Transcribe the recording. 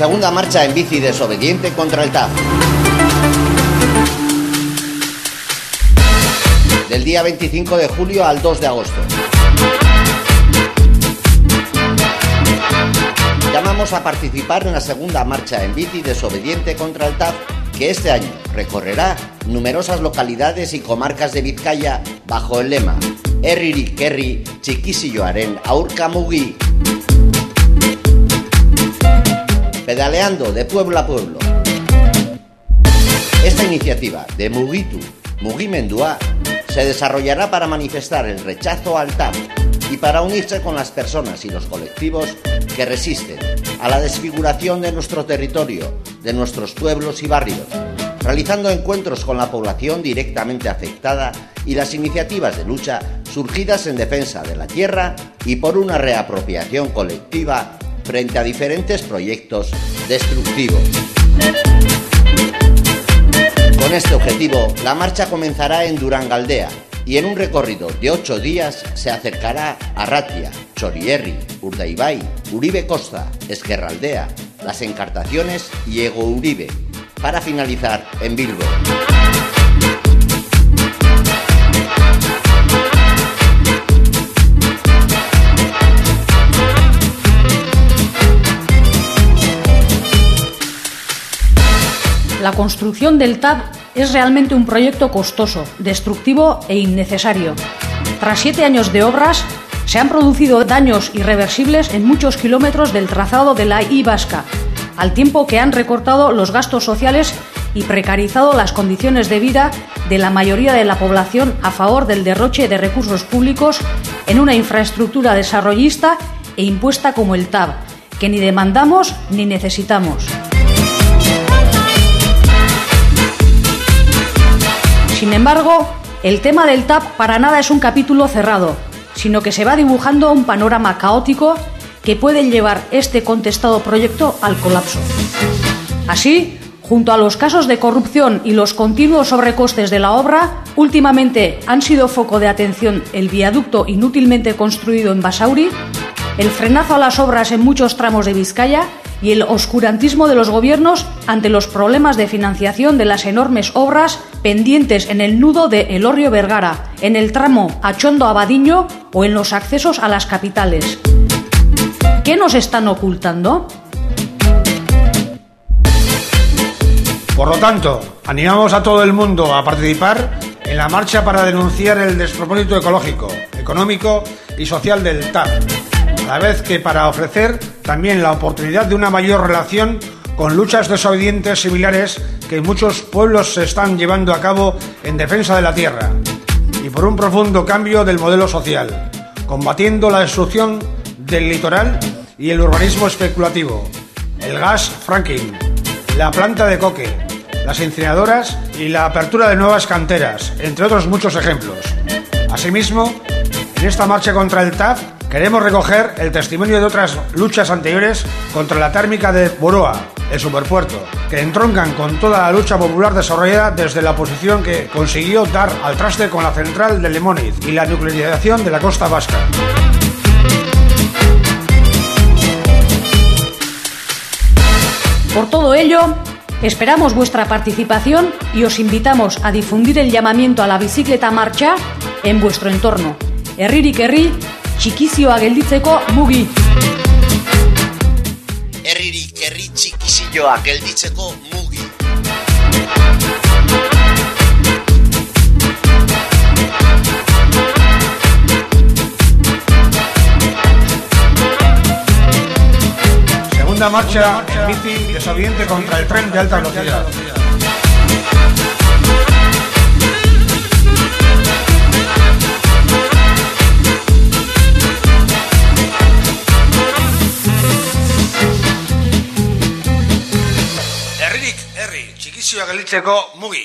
Segunda marcha en bici desobediente contra el TAF. Del día 25 de julio al 2 de agosto. Llamamos a participar en la segunda marcha en bici desobediente contra el TAF que este año recorrerá numerosas localidades y comarcas de Vizcaya bajo el lema Herririk herri txikizioaren aurka mugi. Pedaleando de pueblo a pueblo. Esta iniciativa de Mugitu Mugimendua se desarrollará para manifestar el rechazo al TAP y para unirse con las personas y los colectivos que resisten a la desfiguración de nuestro territorio, de nuestros pueblos y barrios, realizando encuentros con la población directamente afectada y las iniciativas de lucha surgidas en defensa de la tierra y por una reapropiación colectiva frente a diferentes proyectos destructivos. Con este objetivo, la marcha comenzará en Durangaldea y en un recorrido de ocho días se acercará a Ratia, Chorierri, Urdaibai, Uribe Costa, Esquerraldea, Las Encartaciones y Ego Uribe, para finalizar en Bilbo. La construcción del TAP es realmente un proyecto costoso, destructivo e innecesario. Tras siete años de obras, se han producido daños irreversibles en muchos kilómetros del trazado de la I vasca, al tiempo que han recortado los gastos sociales y precarizado las condiciones de vida de la mayoría de la población a favor del derroche de recursos públicos en una infraestructura desarrollista e impuesta como el TAB, que ni demandamos ni necesitamos. Sin embargo, el tema del TAP para nada es un capítulo cerrado, sino que se va dibujando un panorama caótico que puede llevar este contestado proyecto al colapso. Así, junto a los casos de corrupción y los continuos sobrecostes de la obra, últimamente han sido foco de atención el viaducto inútilmente construido en Basauri, el frenazo a las obras en muchos tramos de Vizcaya y el oscurantismo de los gobiernos ante los problemas de financiación de las enormes obras pendientes en el nudo de Elorrio Vergara, en el tramo Achondo Abadiño o en los accesos a las capitales. ¿Qué nos están ocultando? Por lo tanto, animamos a todo el mundo a participar en la marcha para denunciar el despropósito ecológico, económico y social del TAP, a la vez que para ofrecer también la oportunidad de una mayor relación con luchas desobedientes similares que muchos pueblos se están llevando a cabo en defensa de la tierra y por un profundo cambio del modelo social, combatiendo la destrucción del litoral y el urbanismo especulativo, el gas fracking, la planta de coque, las incineradoras y la apertura de nuevas canteras, entre otros muchos ejemplos. Asimismo, en esta marcha contra el TAF queremos recoger el testimonio de otras luchas anteriores contra la térmica de Boroa, el superpuerto, que entroncan con toda la lucha popular desarrollada desde la oposición que consiguió dar al traste con la central de Lemoniz y la nuclearización de la costa vasca. Por todo ello, esperamos vuestra participación y os invitamos a difundir el llamamiento a la bicicleta marcha en vuestro entorno. Herririk herri, txikizioa gelditzeko mugi. Txikizioa gelditzeko mugi. Segunda marcha en bici desobediente contra el tren de alta velocidad. misioa gelditzeko mugi.